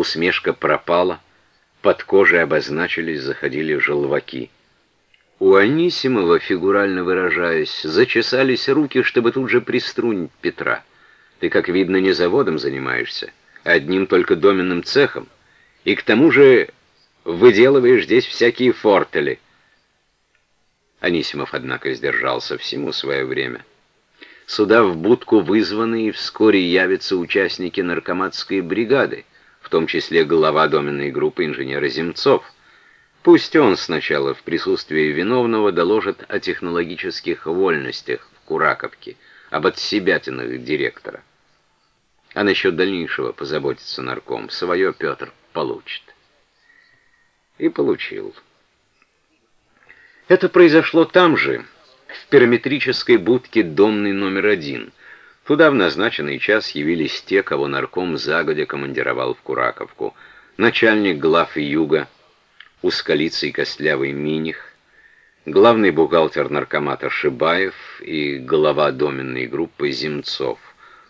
Усмешка пропала, под кожей обозначились, заходили желваки. У Анисимова, фигурально выражаясь, зачесались руки, чтобы тут же приструнить Петра. Ты, как видно, не заводом занимаешься, а одним только доменным цехом, и к тому же выделываешь здесь всякие фортели. Анисимов, однако, сдержался всему свое время. Сюда в будку вызваны и вскоре явятся участники наркоматской бригады, в том числе глава доменной группы инженера Земцов. Пусть он сначала в присутствии виновного доложит о технологических вольностях в Кураковке, об отсебятинах директора. А насчет дальнейшего позаботится нарком. Свое Петр получит. И получил. Это произошло там же, в периметрической будке домный номер один. Туда в назначенный час явились те, кого нарком загодя командировал в Кураковку. Начальник глав Юга, узколицый костлявый Миних, главный бухгалтер наркомата Шибаев и глава доменной группы Земцов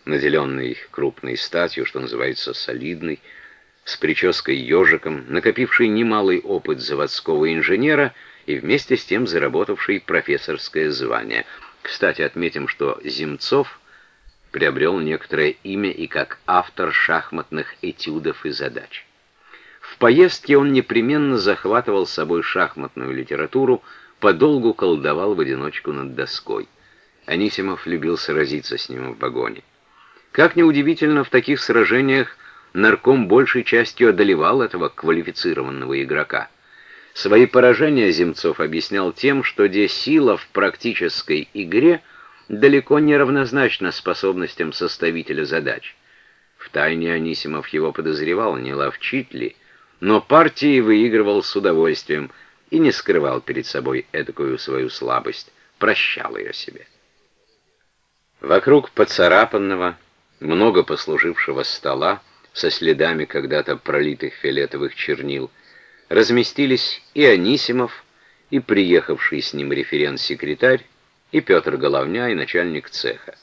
наделенный крупной статью, что называется солидный, с прической ежиком, накопивший немалый опыт заводского инженера и вместе с тем заработавший профессорское звание. Кстати, отметим, что Земцов приобрел некоторое имя и как автор шахматных этюдов и задач. В поездке он непременно захватывал с собой шахматную литературу, подолгу колдовал в одиночку над доской. Анисимов любил сразиться с ним в погоне. Как неудивительно, в таких сражениях нарком большей частью одолевал этого квалифицированного игрока. Свои поражения Земцов объяснял тем, что где сила в практической игре далеко не равнозначна способностям составителя задач. Втайне Анисимов его подозревал, не ловчит ли, но партии выигрывал с удовольствием и не скрывал перед собой эдакую свою слабость, прощал ее себе. Вокруг поцарапанного, много послужившего стола со следами когда-то пролитых фиолетовых чернил, разместились и Анисимов, и приехавший с ним референт-секретарь, и Петр Головня, и начальник цеха.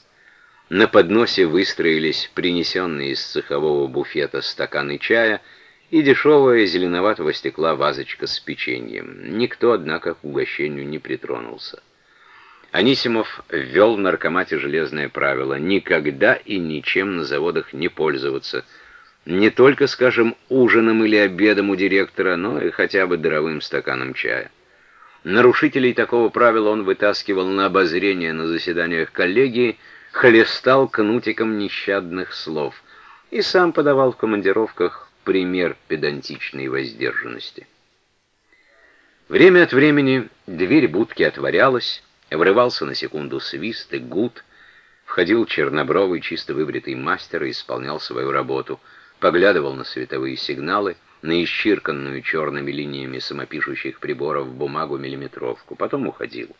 На подносе выстроились принесенные из цехового буфета стаканы чая и дешевая зеленоватого стекла вазочка с печеньем. Никто, однако, к угощению не притронулся. Анисимов ввел в наркомате железное правило никогда и ничем на заводах не пользоваться. Не только, скажем, ужином или обедом у директора, но и хотя бы даровым стаканом чая. Нарушителей такого правила он вытаскивал на обозрение на заседаниях коллегии, хлестал кнутиком нещадных слов и сам подавал в командировках пример педантичной воздержанности. Время от времени дверь будки отворялась, Врывался на секунду свист и гуд, входил чернобровый, чисто выбритый мастер и исполнял свою работу, поглядывал на световые сигналы, на исчирканную черными линиями самопишущих приборов бумагу миллиметровку, потом уходил.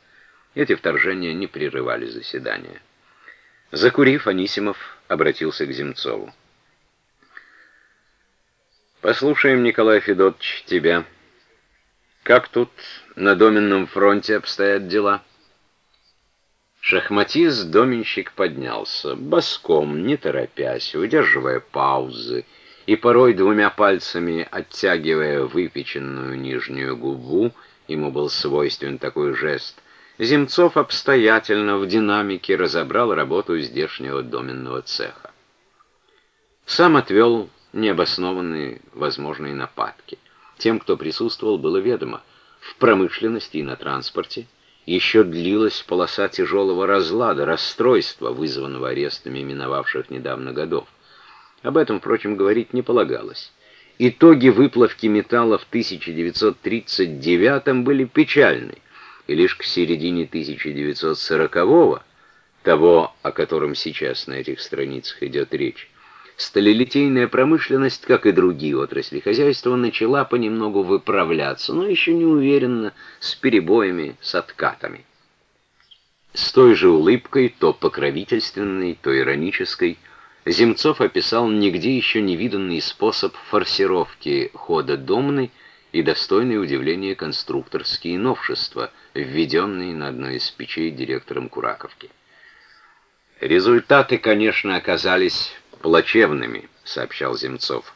Эти вторжения не прерывали заседания. Закурив, Анисимов обратился к Земцову. «Послушаем, Николай Федотович, тебя. Как тут на доменном фронте обстоят дела?» Шахматист-доменщик поднялся, боском, не торопясь, удерживая паузы и порой двумя пальцами оттягивая выпеченную нижнюю губу, ему был свойственен такой жест, Земцов обстоятельно в динамике разобрал работу здешнего доменного цеха. Сам отвел необоснованные возможные нападки. Тем, кто присутствовал, было ведомо. В промышленности и на транспорте – еще длилась полоса тяжелого разлада, расстройства, вызванного арестами миновавших недавно годов. Об этом, впрочем, говорить не полагалось. Итоги выплавки металла в 1939 были печальны, и лишь к середине 1940-го, того, о котором сейчас на этих страницах идет речь, Сталелитейная промышленность, как и другие отрасли хозяйства, начала понемногу выправляться, но еще не уверенно, с перебоями, с откатами. С той же улыбкой, то покровительственной, то иронической, Земцов описал нигде еще не виданный способ форсировки хода домны и достойное удивления конструкторские новшества, введенные на одной из печей директором Кураковки. Результаты, конечно, оказались плачевными», — сообщал Земцов.